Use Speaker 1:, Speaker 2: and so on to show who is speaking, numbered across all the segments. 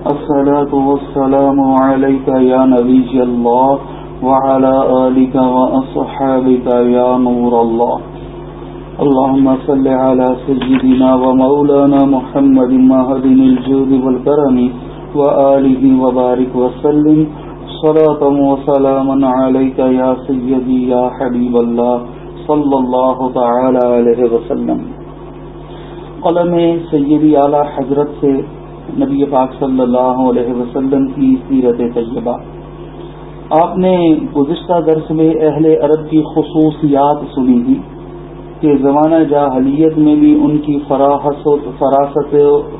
Speaker 1: الصلاة والسلام عليك يا نبي الله وعلى آلك وأصحابك يا نور الله. اللهم صل على سيدنا ومولانا محمد مهدن الجود والكرم وآله وبارك وسلم. صلاة وسلاما عليك يا سيدي يا حبيب الله صلى الله تعالى عليه وسلم. قلم سیدی اعلی حضرت سے نبی پاک صلی اللہ علیہ وسلم کی سیرت طیبہ۔ آپ نے گزشتہ درس میں اہل عرب کی خصوصیات سنی تھی کہ زمانہ جاہلیت میں بھی ان کی فراست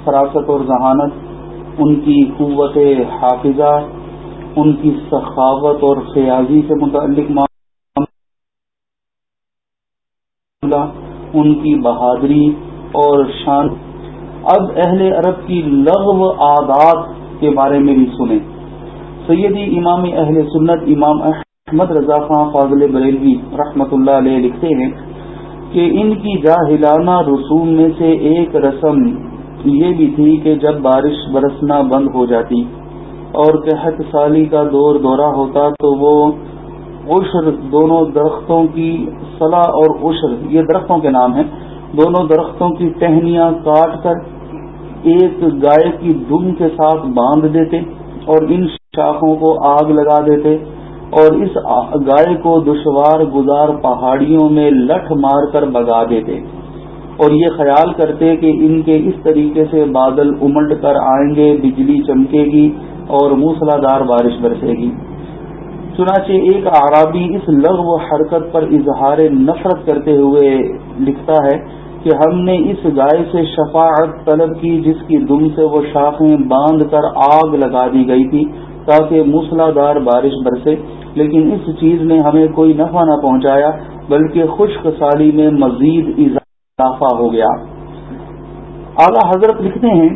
Speaker 1: فراست اور ذہانت، ان کی قوت حافظہ، ان کی سخاوت اور فیاضی سے متعلق معاملہ، ان کی بہادری اور شان اب اہل عرب کی لغو عادات کے بارے میں بھی سنیں۔ سیدی امام اہل سنت امام احمد رضا خان فاضل بریلوی رحمۃ اللہ علیہ لکھتے ہیں کہ ان کی جاہلانہ رسوم میں سے ایک رسم یہ بھی تھی کہ جب بارش برسنا بند ہو جاتی اور قحط سالی کا دور دورہ ہوتا تو وہ عشر دونوں درختوں کی صلاح اور عشر، یہ درختوں کے نام ہیں، دونوں درختوں کی ٹہنیاں کاٹ کر ایک گائے کی دم کے ساتھ باندھ دیتے اور ان شاخوں کو آگ لگا دیتے اور اس گائے کو دشوار گزار پہاڑیوں میں لٹھ مار کر بگا دیتے اور یہ خیال کرتے کہ ان کے اس طریقے سے بادل امنڈ کر آئیں گے، بجلی چمکے گی اور موسلا دار بارش برسے گی۔ چنانچہ ایک عرابی اس لغو حرکت پر اظہار نفرت کرتے ہوئے لکھتا ہے کہ ہم نے اس گائے سے شفاعت طلب کی جس کی دم سے وہ شاخیں باندھ کر آگ لگا دی گئی تھی تاکہ موسلا دار بارش برسے۔ لیکن اس چیز نے ہمیں کوئی نفع نہ پہنچایا، بلکہ خشک سالی میں مزید اضافہ ہو گیا۔ اعلی حضرت لکھتے ہیں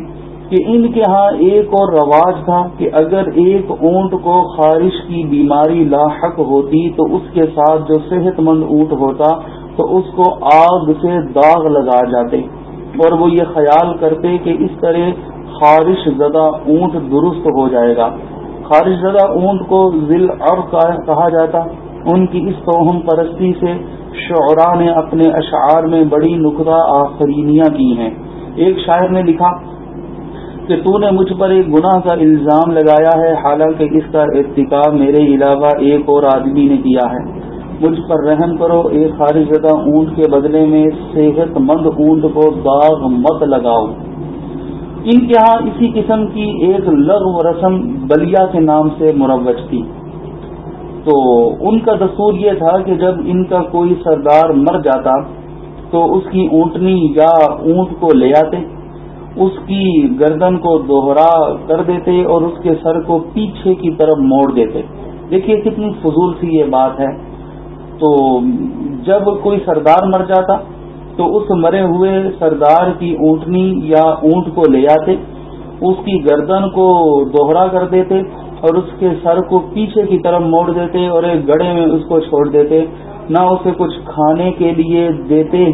Speaker 1: کہ ان کے ہاں ایک اور رواج تھا کہ اگر ایک اونٹ کو خارش کی بیماری لاحق ہوتی تو اس کے ساتھ جو صحت مند اونٹ ہوتا تو اس کو آگ سے داغ لگا جاتے اور وہ یہ خیال کرتے کہ اس طرح خارش زدہ اونٹ درست ہو جائے گا۔ خارش زدہ اونٹ کو ذیل عرب کہا جاتا۔ ان کی اس توہم پرستی سے شعرا نے اپنے اشعار میں بڑی نقطہ آفرینیاں کی ہیں۔ ایک شاعر نے لکھا کہ تو نے مجھ پر ایک گناہ کا الزام لگایا ہے، حالانکہ اس کا ارتکاب میرے علاوہ ایک اور آدمی نے کیا ہے۔ مجھ پر رحم کرو ایک خارج زدہ اونٹ کے بدلے میں صحت مند اونٹ کو داغ مت لگاؤ۔ ان کے ہاں اسی قسم کی ایک لغ و رسم بلیا کے نام سے مروج تھی۔ تو ان کا دستور یہ تھا کہ جب ان کا کوئی سردار مر جاتا، تو اس کی اونٹنی یا اونٹ کو لے آتے، اس کی گردن کو دوہرا کر دیتے اور اس کے سر کو پیچھے کی طرف موڑ دیتے۔ دیکھیے کتنی فضول سی یہ بات ہے۔ تو جب کوئی سردار مر جاتا تو اس مرے ہوئے سردار کی اونٹنی یا اونٹ کو لے آتے، اس کی گردن کو دوہرا کر دیتے اور اس کے سر کو پیچھے کی طرف موڑ دیتے اور ایک گڑے میں اس کو چھوڑ دیتے، نہ اسے کچھ کھانے کے لیے دیتے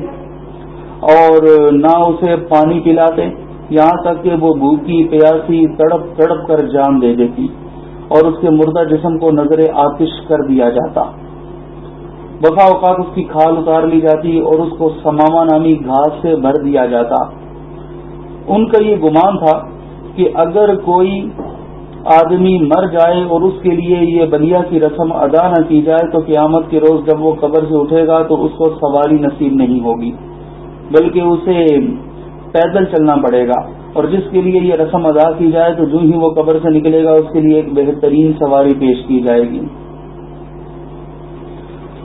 Speaker 1: اور نہ اسے پانی پلاتے۔ یہاں تک کہ وہ بھوکی، پیاسی، تڑپ تڑپ کر جان دے دیتی اور اس کے مردہ جسم کو نظر آتش کر دیا جاتا۔ بفا اوقات اس کی کھال اتار لی جاتی اور اس کو سماما نامی گھاس سے بھر دیا جاتا۔ ان کا یہ گمان تھا کہ اگر کوئی آدمی مر جائے اور اس کے لیے یہ بلیا کی رسم ادا نہ کی جائے تو قیامت کے روز جب وہ قبر سے اٹھے گا تو اس کو سواری نصیب نہیں ہوگی، بلکہ اسے پیدل چلنا پڑے گا۔ اور جس کے لیے یہ رسم ادا کی جائے تو جو ہی وہ قبر سے نکلے گا، اس کے لیے ایک بہترین سواری پیش کی جائے گی۔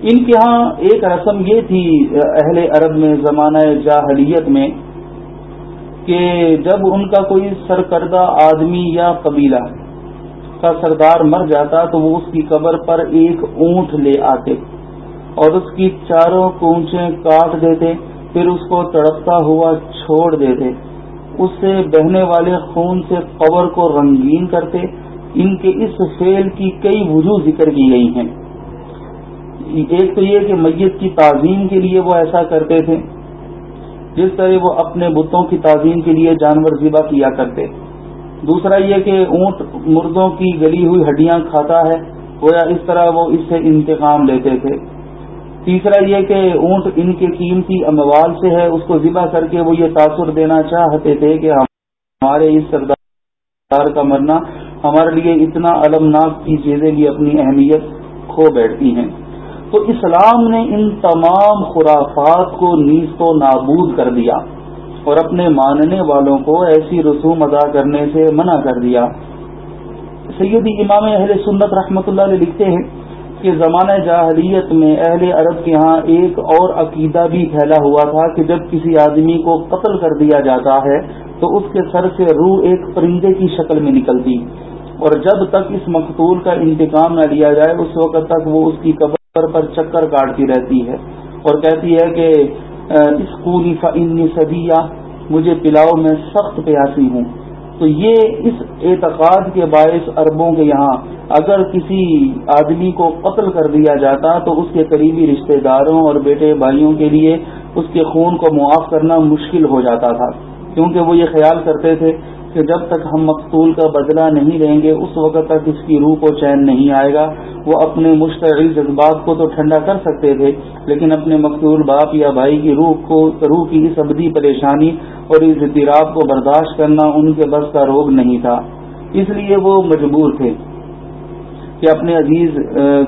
Speaker 1: ان کے ہاں ایک رسم یہ تھی، اہل عرب میں، زمانہ جاہلیت میں، کہ جب ان کا کوئی سرکردہ آدمی یا قبیلہ کا سردار مر جاتا تو وہ اس کی قبر پر ایک اونٹ لے آتے اور اس کی چاروں کونچے کاٹ دیتے، پھر اس کو تڑپتا ہوا چھوڑ دیتے۔ اس سے بہنے والے خون سے قبر کو رنگین کرتے۔ ان کے اس فیل کی کئی وجوہ ذکر کی گئی ہیں۔ ایک تو یہ کہ میت کی تعظیم کے لیے وہ ایسا کرتے تھے، جس طرح وہ اپنے بتوں کی تعظیم کے لیے جانور ذبح کیا کرتے۔ دوسرا یہ کہ اونٹ مردوں کی گلی ہوئی ہڈیاں کھاتا ہے، گویا اس طرح وہ اس سے انتقام لیتے تھے۔ تیسرا یہ کہ اونٹ ان کے قیمتی اموال سے ہے، اس کو ذبح کر کے وہ یہ تاثر دینا چاہتے تھے کہ ہمارے اس سردار کا مرنا ہمارے لیے اتنا المناک کی چیزیں بھی اپنی اہمیت کھو بیٹھتی ہیں۔ تو اسلام نے ان تمام خرافات کو نیز تو نابود کر دیا اور اپنے ماننے والوں کو ایسی رسوم ادا کرنے سے منع کر دیا۔ سیدی امام اہل سنت رحمۃ اللہ علیہ لکھتے ہیں کہ زمانہ جاہلیت میں اہل عرب کے ہاں ایک اور عقیدہ بھی پھیلا ہوا تھا کہ جب کسی آدمی کو قتل کر دیا جاتا ہے تو اس کے سر سے روح ایک پرندے کی شکل میں نکلتی اور جب تک اس مقتول کا انتقام نہ لیا جائے، اس وقت تک وہ اس کی قبر پر چکر کاٹتی رہتی ہے اور کہتی ہے کہ اسکولی فنی صدیہ مجھے پلاؤ، میں سخت پیاسی ہوں. تو یہ اس اعتقاد کے باعث اربوں کے یہاں اگر کسی آدمی کو قتل کر دیا جاتا تو اس کے قریبی رشتہ داروں اور بیٹے بھائیوں کے لیے اس کے خون کو معاف کرنا مشکل ہو جاتا تھا، کیونکہ وہ یہ خیال کرتے تھے کہ جب تک ہم مقتول کا بدلہ نہیں لیں گے، اس وقت تک اس کی روح کو چین نہیں آئے گا۔ وہ اپنے مشتعل جذبات کو تو ٹھنڈا کر سکتے تھے، لیکن اپنے مقتول باپ یا بھائی کی روح کو، روح کی اس ابدی پریشانی اور اس اضطراب کو برداشت کرنا ان کے بس کا روگ نہیں تھا۔ اس لیے وہ مجبور تھے کہ اپنے عزیز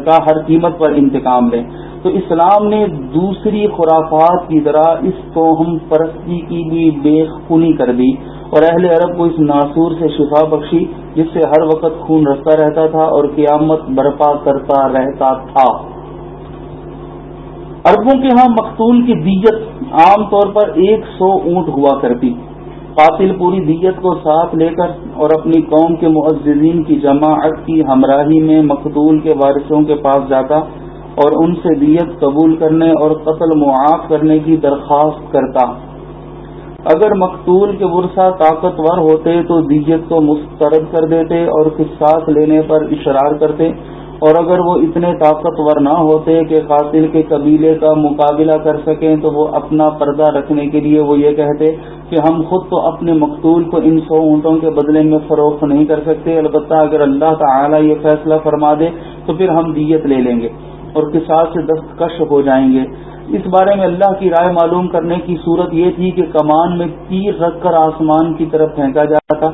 Speaker 1: کا ہر قیمت پر انتقام لیں۔ تو اسلام نے دوسری خرافات کی طرح اس توہم پرستی کی بھی بے خونی کر دی۔ اور اہل عرب کو اس ناسور سے شفا بخشی، جس سے ہر وقت خون رستا رہتا تھا اور قیامت برپا کرتا رہتا تھا۔ اربوں کے ہاں مقتول کی دیت عام طور پر ایک سو اونٹ ہوا کرتی۔ قاتل پوری دیت کو ساتھ لے کر اور اپنی قوم کے معززین کی جماعت کی ہمراہی میں مقتول کے وارثوں کے پاس جاتا اور ان سے دیت قبول کرنے اور قتل معاف کرنے کی درخواست کرتا۔ اگر مقتول کے ورثہ طاقتور ہوتے تو دیت کو مسترد کر دیتے اور قصاص لینے پر اشرار کرتے اور اگر وہ اتنے طاقتور نہ ہوتے کہ قاتل کے قبیلے کا مقابلہ کر سکیں تو وہ اپنا پردہ رکھنے کے لیے وہ یہ کہتے کہ ہم خود تو اپنے مقتول کو ان سو اونٹوں کے بدلے میں فروخت نہیں کر سکتے، البتہ اگر اللہ تعالی یہ فیصلہ فرما دے تو پھر ہم دیت لے لیں گے اور قصاص سے دستکش ہو جائیں گے۔ اس بارے میں اللہ کی رائے معلوم کرنے کی صورت یہ تھی کہ کمان میں تیر رکھ کر آسمان کی طرف پھینکا جاتا۔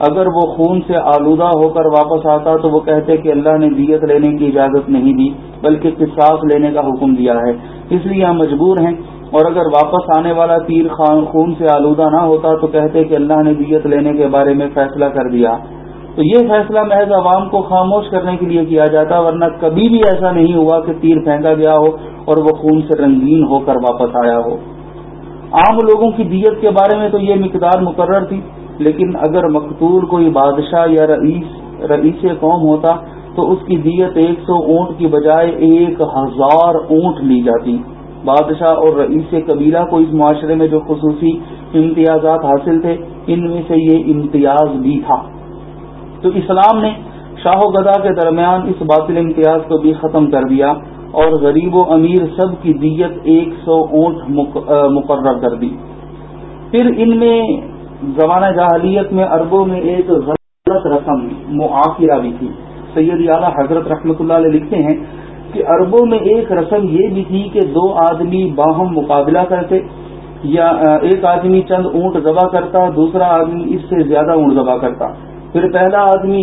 Speaker 1: اگر وہ خون سے آلودہ ہو کر واپس آتا تو وہ کہتے کہ اللہ نے دیت لینے کی اجازت نہیں دی، بلکہ قصاص لینے کا حکم دیا ہے۔ اس لیے ہم مجبور ہیں۔ اور اگر واپس آنے والا تیر خون سے آلودہ نہ ہوتا تو کہتے کہ اللہ نے دیت لینے کے بارے میں فیصلہ کر دیا۔ تو یہ فیصلہ محض عوام کو خاموش کرنے کے لیے کیا جاتا، ورنہ کبھی بھی ایسا نہیں ہوا کہ تیر پھینکا گیا ہو۔ اور وہ خون سے رنگین ہو کر واپس آیا ہو۔ عام لوگوں کی دیت کے بارے میں تو یہ مقدار مقرر تھی، لیکن اگر مقتول کوئی بادشاہ یا رئیس رئیس قوم ہوتا تو اس کی دیت ایک سو اونٹ کی بجائے ایک ہزار اونٹ لی جاتی۔ بادشاہ اور رئیس قبیلہ کو اس معاشرے میں جو خصوصی امتیازات حاصل تھے، ان میں سے یہ امتیاز بھی تھا۔ تو اسلام نے شاہ و گدا کے درمیان اس باطل امتیاز کو بھی ختم کر دیا۔ اور غریب و امیر سب کی دیت ایک سو اونٹ مقرر کر دی۔ پھر ان میں زمانہ جاہلیت میں اربوں میں ایک غلط رسم معافرہ بھی تھی۔ سید اعلیٰ حضرت رحمۃ اللہ علیہ لکھتے ہیں کہ اربوں میں ایک رسم یہ بھی تھی کہ دو آدمی باہم مقابلہ کرتے، یا ایک آدمی چند اونٹ ذبح کرتا، دوسرا آدمی اس سے زیادہ اونٹ ذبح کرتا۔ پھر پہلا آدمی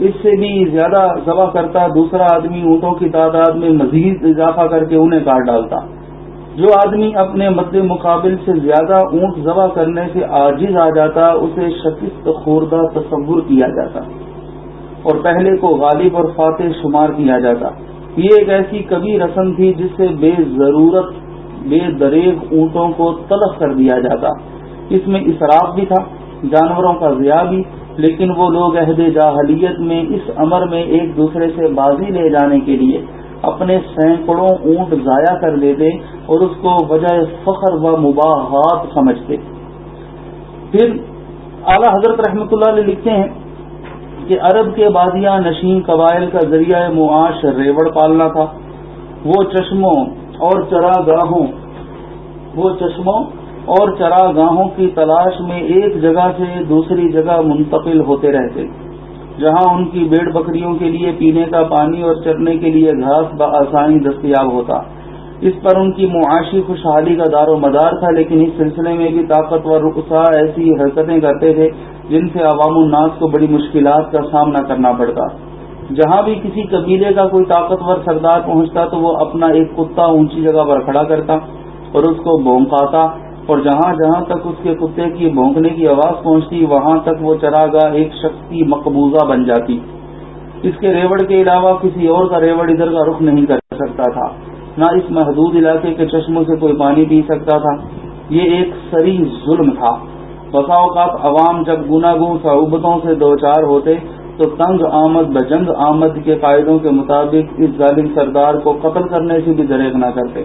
Speaker 1: اس سے بھی زیادہ ذبح کرتا، دوسرا آدمی اونٹوں کی تعداد میں مزید اضافہ کر کے انہیں کاٹ ڈالتا۔ جو آدمی اپنے مد مقابل سے زیادہ اونٹ ذبح کرنے سے عاجز آ جاتا، اسے شکست خوردہ تصور کیا جاتا۔ اور پہلے کو غالب اور فاتح شمار کیا جاتا۔ یہ ایک ایسی کبھی رسم تھی جس سے بے ضرورت، بے دریغ اونٹوں کو تلف کر دیا جاتا۔ اس میں اسراف بھی تھا، جانوروں کا ضیاع بھی لیکن وہ لوگ عہد جاہلیت میں اس امر میں ایک دوسرے سے بازی لے جانے کے لیے اپنے سینکڑوں اونٹ ضائع کر دیتے اور اس کو وجہ فخر و مباحات سمجھتے۔ پھر اعلی حضرت رحمۃ اللہ علیہ لکھتے ہیں کہ عرب کے بادیاں نشین قبائل کا ذریعہ معاش ریوڑ پالنا تھا۔ وہ چشموں اور چراگاہوں، وہ چشموں اور چرا گاہوں کی تلاش میں ایک جگہ سے دوسری جگہ منتقل ہوتے رہتے، جہاں ان کی بیڑ بکریوں کے لیے پینے کا پانی اور چرنے کے لیے گھاس بآسانی دستیاب ہوتا۔ اس پر ان کی معاشی خوشحالی کا دار و مدار تھا، لیکن اس سلسلے میں بھی طاقتور رخصا ایسی حرکتیں کرتے تھے جن سے عوام الناس کو بڑی مشکلات کا سامنا کرنا پڑتا۔ جہاں بھی کسی قبیلے کا کوئی طاقتور سردار پہنچتا تو وہ اپنا ایک کتا اونچی جگہ پر کھڑا کرتا اور اس کو بونکاتا۔ اور جہاں جہاں تک اس کے کتے کی بھونکنے کی آواز پہنچتی، وہاں تک وہ چراگاہ ایک شخص کی مقبوضہ بن جاتی۔ اس کے ریوڑ کے علاوہ کسی اور کا ریوڑ ادھر کا رخ نہیں کر سکتا تھا۔ نہ اس محدود علاقے کے چشموں سے کوئی پانی پی سکتا تھا۔ یہ ایک سری ظلم تھا۔ بسا اوقات عوام جب گناگوں صعوبتوں سے دو چار ہوتے، تو تنگ آمد بجنگ آمد کے قاعدوں کے مطابق اس ظالم سردار کو قتل کرنے سے بھی دریک نہ کرتے۔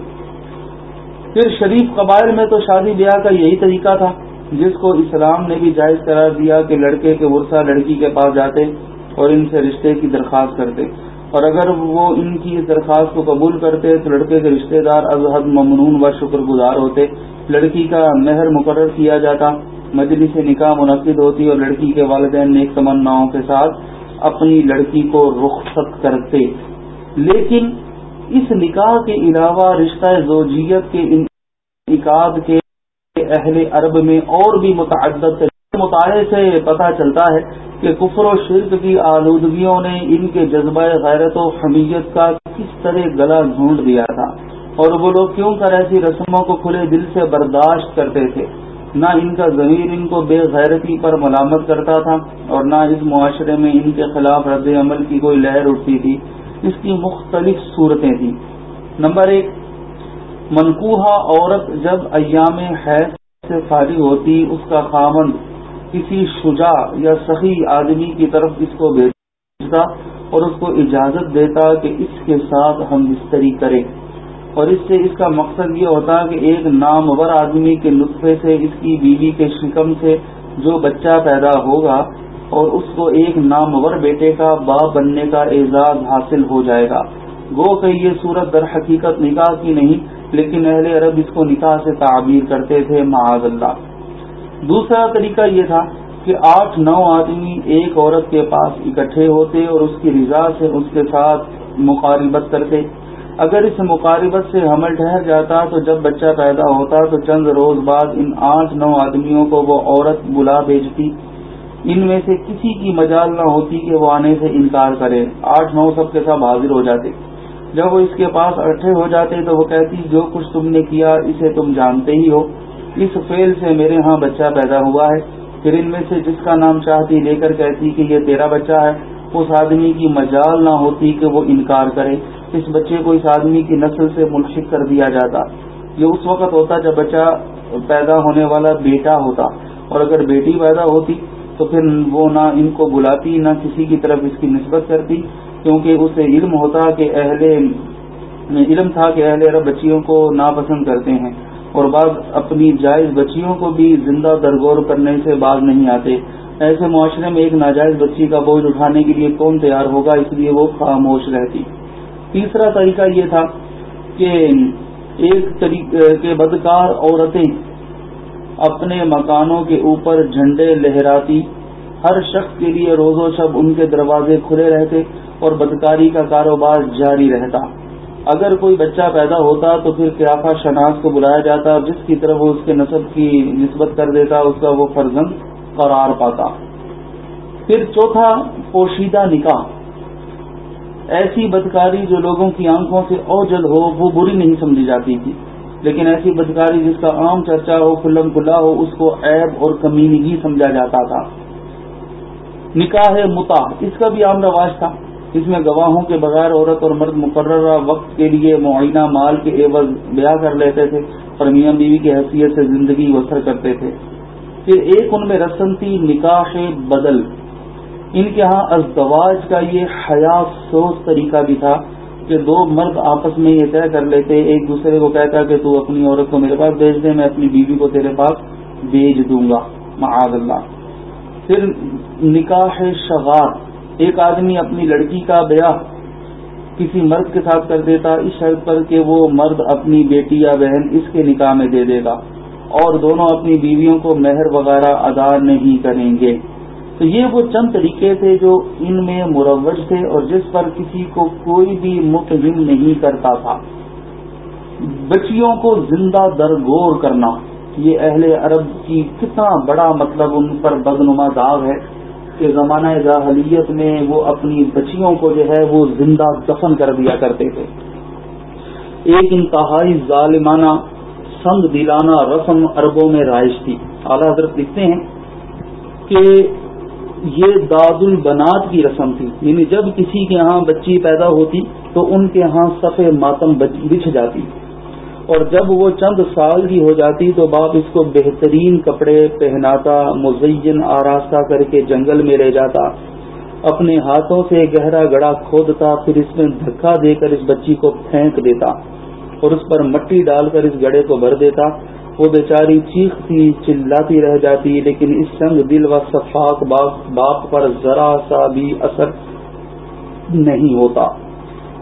Speaker 1: پھر شریف قبائل میں تو شادی بیاہ کا یہی طریقہ تھا۔ جس کو اسلام نے بھی جائز قرار دیا کہ لڑکے کے ورثہ لڑکی کے پاس جاتے اور ان سے رشتے کی درخواست کرتے۔ اور اگر وہ ان کی اس درخواست کو قبول کرتے تو لڑکے کے رشتہ دار ازحد ممنون و شکر گزار ہوتے۔ لڑکی کا مہر مقرر کیا جاتا، مجلس نکاح منعقد ہوتی اور لڑکی کے والدین نیک تمناؤں کے ساتھ اپنی لڑکی کو رخصت کرتے۔ لیکن اس نکاح کے علاوہ رشتہ زوجیت کے انعقاد کے اہل عرب میں اور بھی متعدد مطالعے سے پتہ چلتا ہے کہ کفر و شرک کی آلودگیوں نے ان کے جذبہ غیرت و حمیت کا کس طرح گلا ڈھونڈ دیا تھا۔ اور وہ لوگ کیوں کر ایسی رسموں کو کھلے دل سے برداشت کرتے تھے؟ نہ ان کا ضمیر ان کو بے غیرتی پر ملامت کرتا تھا اور نہ اس معاشرے میں ان کے خلاف رد عمل کی کوئی لہر اٹھتی تھی۔ اس کی مختلف صورتیں تھیں۔ نمبر ایک منقوہ عورت جب ایام حیض سے فارغ ہوتی، اس کا خامن کسی شجاع یا سخی آدمی کی طرف اس کو بھیجتا اور اس کو اجازت دیتا کہ اس کے ساتھ ہم بستری کریں اور اس سے اس کا مقصد یہ ہوتا کہ ایک نامور آدمی کے نطفے سے اس کی بیوی کے شکم سے جو بچہ پیدا ہوگا اور اس کو ایک نامور بیٹے کا باپ بننے کا اعزاز حاصل ہو جائے گا۔ گو کہ یہ صورت در حقیقت نکاح کی نہیں، لیکن اہل عرب اس کو نکاح سے تعبیر کرتے تھے، معاذ اللہ۔ دوسرا طریقہ یہ تھا کہ آٹھ نو آدمی ایک عورت کے پاس اکٹھے ہوتے اور اس کی رضا سے اس کے ساتھ مقاربت کرتے۔ اگر اس مقاربت سے حمل ٹھہر جاتا تو جب بچہ پیدا ہوتا تو چند روز بعد ان آٹھ نو آدمیوں کو وہ عورت بلا بھیجتی۔ ان میں سے کسی کی مجال نہ ہوتی کہ وہ آنے سے انکار کرے۔ آٹھ نو سب کے ساتھ حاضر ہو جاتے۔ جب وہ اس کے پاس اکٹھے ہو جاتے تو وہ کہتی، جو کچھ تم نے کیا، اسے تم جانتے ہی ہو۔ اس فیل سے میرے ہاں بچہ پیدا ہوا ہے۔ پھر ان میں سے جس کا نام چاہتی لے کر کہتی کہ یہ تیرا بچہ ہے، اس آدمی کی مجال نہ ہوتی کہ وہ انکار کرے۔ اس بچے کو اس آدمی کی نسل سے منشق کر دیا جاتا۔ یہ اس وقت ہوتا جب بچہ پیدا ہونے والا بیٹا ہوتا۔ اور اگر بیٹی پیدا ہوتی تو پھر وہ نہ ان کو بلاتی، نہ کسی کی طرف اس کی نسبت کرتی، کیونکہ اسے علم ہوتا کہ اہل علم تھا کہ اہل عرب بچیوں کو ناپسند کرتے ہیں۔ اور بعض اپنی جائز بچیوں کو بھی زندہ درگور کرنے سے باز نہیں آتے۔ ایسے معاشرے میں ایک ناجائز بچی کا بوجھ اٹھانے کے لیے کون تیار ہوگا؟ اس لیے وہ خاموش رہتی۔ تیسرا طریقہ یہ تھا کہ ایک کے بدکار عورتیں اپنے مکانوں کے اوپر جھنڈے لہراتی۔ ہر شخص کے لیے روز و شب ان کے دروازے کھلے رہتے اور بدکاری کا کاروبار جاری رہتا۔ اگر کوئی بچہ پیدا ہوتا تو پھر قیافہ شناس کو بلایا جاتا، جس کی طرف وہ اس کے نصب کی نسبت کر دیتا، اس کا وہ فرزند قرار پاتا۔ پھر چوتھا، پوشیدہ نکاح۔ ایسی بدکاری جو لوگوں کی آنکھوں سے اوجل ہو، وہ بری نہیں سمجھی جاتی تھی۔ لیکن ایسی بدکاری جس کا عام چرچا ہو، کھلم کھلا ہو، اس کو عیب اور کمینگی سمجھا جاتا تھا۔ نکاح متا، اس کا بھی عام رواج تھا۔ اس میں گواہوں کے بغیر عورت اور مرد مقررہ وقت کے لیے معائنہ مال کے عوض بیاہ کر لیتے تھے۔ اور میاں بیوی کی حیثیت سے زندگی بسر کرتے تھے۔ پھر ایک ان میں رسم تھی نکاح بدل۔ ان کے ہاں ازدواج کا یہ حیات سوچ طریقہ بھی تھا۔ کہ دو مرد آپس میں یہ طے کر لیتے، ایک دوسرے کو کہتا کہ تو اپنی عورت کو میرے پاس بھیج دے، میں اپنی بیوی کو تیرے پاس بھیج دوں گا۔ معاذ اللہ۔ پھر نکاح شغار، ایک آدمی اپنی لڑکی کا بیاہ کسی مرد کے ساتھ کر دیتا، اس شرط پر کہ وہ مرد اپنی بیٹی یا بہن اس کے نکاح میں دے دے گا اور دونوں اپنی بیویوں کو مہر وغیرہ ادا نہیں کریں گے۔ تو یہ وہ چند طریقے تھے جو ان میں مروج تھے اور جس پر کسی کو کوئی بھی متہم نہیں کرتا تھا۔ بچیوں کو زندہ درگور کرنا، یہ اہل عرب کی کتنا بڑا مطلب ان پر بدنما داغ ہے کہ زمانہ جاہلیت میں وہ اپنی بچیوں کو جو ہے وہ زندہ دفن کر دیا کرتے تھے۔ ایک انتہائی ظالمانہ، سنگ دلانہ رسم عربوں میں رائج تھی۔ اعلیٰ حضرت لکھتے ہیں کہ یہ داد البنات کی رسم تھی۔ یعنی جب کسی کے ہاں بچی پیدا ہوتی تو ان کے ہاں صفے ماتم بچھ جاتی۔ اور جب وہ چند سال کی ہو جاتی تو باپ اس کو بہترین کپڑے پہناتا، مزین آراستہ کر کے جنگل میں لے جاتا۔ اپنے ہاتھوں سے گہرا گڑا کھودتا، پھر اس میں دھکا دے کر اس بچی کو پھینک دیتا۔ اور اس پر مٹی ڈال کر اس گڑے کو بھر دیتا۔ وہ بیچاری چیختی، چلاتی رہ جاتی، لیکن اس سنگ دل و صفاق باپ پر ذرا سا بھی اثر نہیں ہوتا۔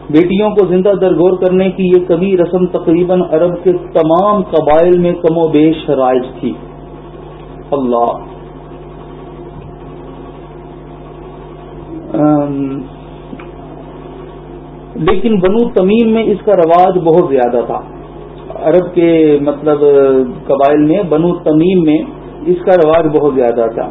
Speaker 1: بیٹیوں کو زندہ درگور کرنے کی یہ کبھی رسم تقریباً عرب کے تمام قبائل میں کم و بیش رائج تھی۔ اللہ۔ لیکن بنو تمیم میں اس کا رواج بہت زیادہ تھا۔ عرب کے مطلب قبائل میں، بنو تمیم میں اس کا رواج بہت زیادہ تھا۔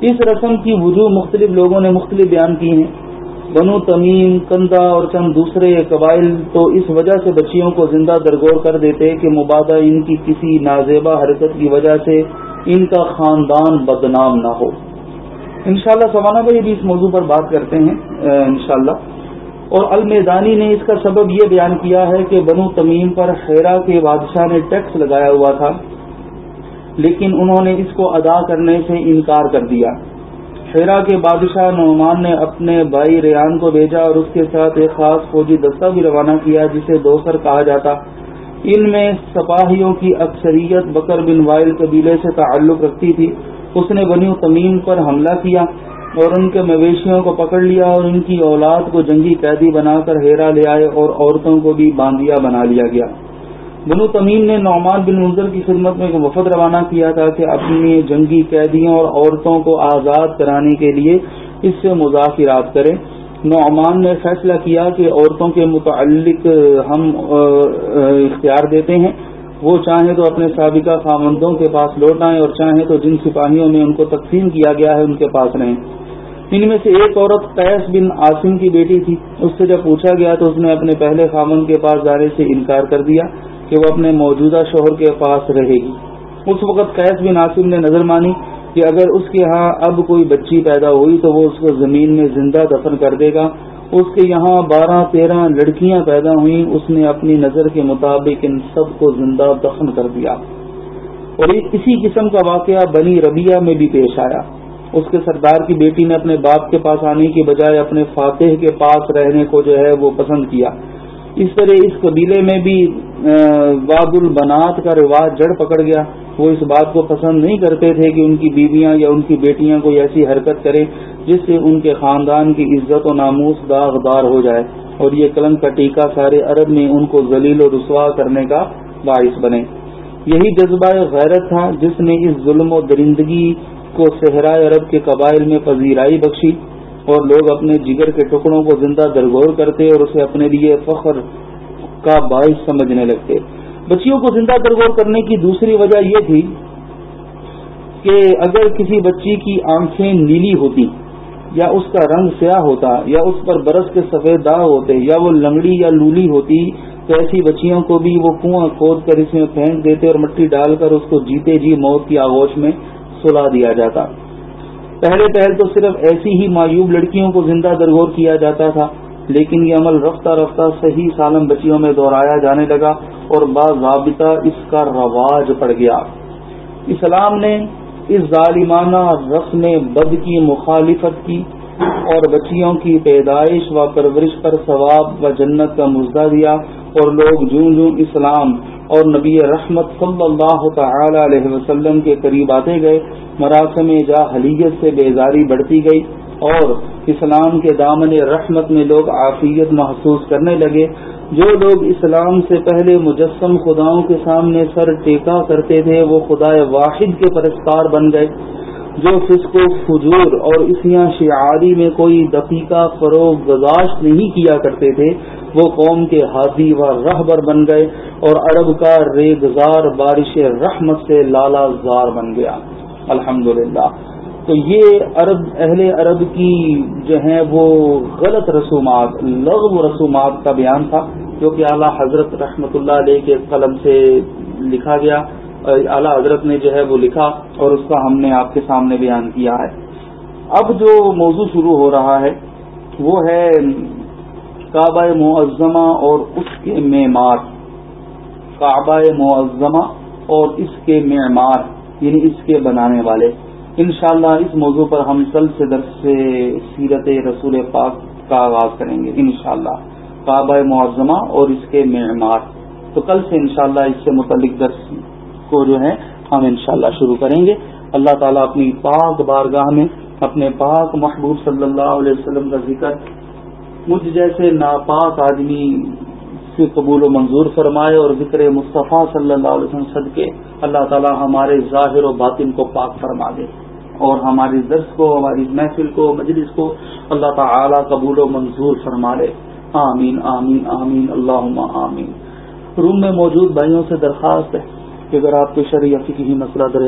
Speaker 1: اس رسم کی وجوہ مختلف لوگوں نے مختلف بیان کی ہیں۔ بنو تمیم، کندہ اور چند دوسرے قبائل تو اس وجہ سے بچیوں کو زندہ درگور کر دیتے کہ مبادہ ان کی کسی نازیبا حرکت کی وجہ سے ان کا خاندان بدنام نہ ہو۔ انشاءاللہ شاء اللہ بھائی بھی اس موضوع پر بات کرتے ہیں۔ انشاءاللہ۔ اور المیدانی نے اس کا سبب یہ بیان کیا ہے کہ بنو تمیم پر خیرا کے بادشاہ نے ٹیکس لگایا ہوا تھا، لیکن انہوں نے اس کو ادا کرنے سے انکار کر دیا۔ خیرا کے بادشاہ نعمان نے اپنے بھائی ریان کو بھیجا اور اس کے ساتھ ایک خاص فوجی دستہ بھی روانہ کیا، جسے دوسر کہا جاتا۔ ان میں سپاہیوں کی اکثریت بکر بن وائل قبیلے سے تعلق رکھتی تھی۔ اس نے بنی تمیم پر حملہ کیا۔ اور ان کے مویشیوں کو پکڑ لیا اور ان کی اولاد کو جنگی قیدی بنا کر ہیرا لے آئے اور عورتوں کو بھی باندیا بنا لیا گیا۔ بنو تمیم نے نعمان بن منظر کی خدمت میں ایک وفد روانہ کیا تھا کہ اپنی جنگی قیدیوں اور عورتوں کو آزاد کرانے کے لیے اس سے مذاکرات کریں۔ نعمان نے فیصلہ کیا کہ عورتوں کے متعلق ہم اختیار دیتے ہیں۔ وہ چاہیں تو اپنے سابقہ خامندوں کے پاس لوٹ آئیں اور چاہیں تو جن سپاہیوں میں ان کو تقسیم کیا گیا ہے ان کے پاس رہیں۔ ان میں سے ایک عورت قیس بن عاصم کی بیٹی تھی۔ اس سے جب پوچھا گیا تو اس نے اپنے پہلے خامن کے پاس جانے سے انکار کر دیا کہ وہ اپنے موجودہ شوہر کے پاس رہے گی۔ اس وقت قیس بن عاصم نے نظر مانی کہ اگر اس کے ہاں اب کوئی بچی پیدا ہوئی تو وہ اس کو زمین میں زندہ دفن کر دے گا۔ اس کے یہاں بارہ تیرہ لڑکیاں پیدا ہوئیں، اس نے اپنی نظر کے مطابق ان سب کو زندہ دفن کر دیا۔ اور اسی قسم کا واقعہ بنی ربیہ میں بھی پیش آیا۔ اس کے سردار کی بیٹی نے اپنے باپ کے پاس آنے کی بجائے اپنے فاتح کے پاس رہنے کو جو ہے وہ پسند کیا۔ اس طرح اس قبیلے میں بھی واد البنات کا رواج جڑ پکڑ گیا۔ وہ اس بات کو پسند نہیں کرتے تھے کہ ان کی بیویاں یا ان کی بیٹیاں کوئی ایسی حرکت کرے جس سے ان کے خاندان کی عزت و ناموس داغدار ہو جائے اور یہ قلم کا ٹیکہ سارے عرب میں ان کو ذلیل و رسوا کرنے کا باعث بنے۔ یہی جذبہ غیرت تھا جس نے اس ظلم و درندگی کو صحرائے عرب کے قبائل میں پذیرائی بخشی۔ اور لوگ اپنے جگر کے ٹکڑوں کو زندہ درگور کرتے اور اسے اپنے لیے فخر کا باعث سمجھنے لگتے۔ بچیوں کو زندہ درگور کرنے کی دوسری وجہ یہ تھی کہ اگر کسی بچی کی آنکھیں نیلی ہوتی یا اس کا رنگ سیاہ ہوتا یا اس پر برس کے سفید داغ ہوتے یا وہ لنگڑی یا لولی ہوتی تو ایسی بچیوں کو بھی وہ کنواں کھود کر اس میں پھینک دیتے اور مٹی ڈال کر اس کو جیتے جی موت کی آغوش میں سلا دیا جاتا۔ پہلے پہل تو صرف ایسی ہی معیوب لڑکیوں کو زندہ درگور کیا جاتا تھا، لیکن یہ عمل رفتہ رفتہ صحیح سالم بچیوں میں دہرایا جانے لگا اور باضابطہ اس کا رواج پڑ گیا۔ اسلام نے اس ظالمانہ رسم بد کی مخالفت کی۔ اور بچیوں کی پیدائش و پرورش پر ثواب و جنت کا مزدہ دیا اور لوگ جوں جوں اسلام اور نبی رحمت صلی اللہ تعالی علیہ وسلم کے قریب آتے گئے، مراسم جاہلیت سے بیزاری بڑھتی گئی اور اسلام کے دامن رحمت میں لوگ عافیت محسوس کرنے لگے۔ جو لوگ اسلام سے پہلے مجسم خداؤں کے سامنے سر ٹیکا کرتے تھے، وہ خدا واحد کے پرستار بن گئے۔ جو فسق و فجور اور اسیاں شعاری میں کوئی دقیقہ فروغ گزاشت نہیں کیا کرتے تھے، وہ قوم کے ہادی و رہبر بن گئے اور عرب کا ریگزار بارش رحمت سے لالا زار بن گیا۔ الحمد تو یہ عرب، اہل عرب کی جو ہیں، وہ غلط رسومات، لغو رسومات کا بیان تھا، جو کہ اعلیٰ حضرت رحمت اللہ علیہ کے قلم سے لکھا گیا۔ اعلیٰ حضرت نے جو ہے وہ لکھا اور اس کا ہم نے آپ کے سامنے بیان کیا ہے۔ اب جو موضوع شروع ہو رہا ہے وہ ہے کعبہ معظمہ اور اس کے معمار۔ کعبہ معظمہ اور اس کے معمار یعنی اس کے بنانے والے۔ انشاءاللہ اس موضوع پر ہم کل سے درس سے سیرت رسول پاک کا آغاز کریں گے، انشاءاللہ۔ کعبہ معظمہ اور اس کے معمار۔ تو کل سے انشاءاللہ اس سے متعلق درس کو جو ہے ہم انشاءاللہ شروع کریں گے۔ اللہ تعالیٰ اپنی پاک بارگاہ میں اپنے پاک محبوب صلی اللہ علیہ وسلم کا ذکر مجھ جیسے ناپاک آدمی سے قبول و منظور فرمائے اور ذکر مصطفیٰ صلی اللہ علیہ وسلم صدقے اللہ تعالی ہمارے ظاہر و باطن کو پاک فرما دے اور ہماری درس کو، ہماری محفل کو، مجلس کو اللہ تعالی قبول و منظور فرما لے آمین آمین آمین اللہ آمین۔ روم میں موجود بھائیوں سے درخواست ہے۔ کہ اگر آپ کو یا کی مسئلہ در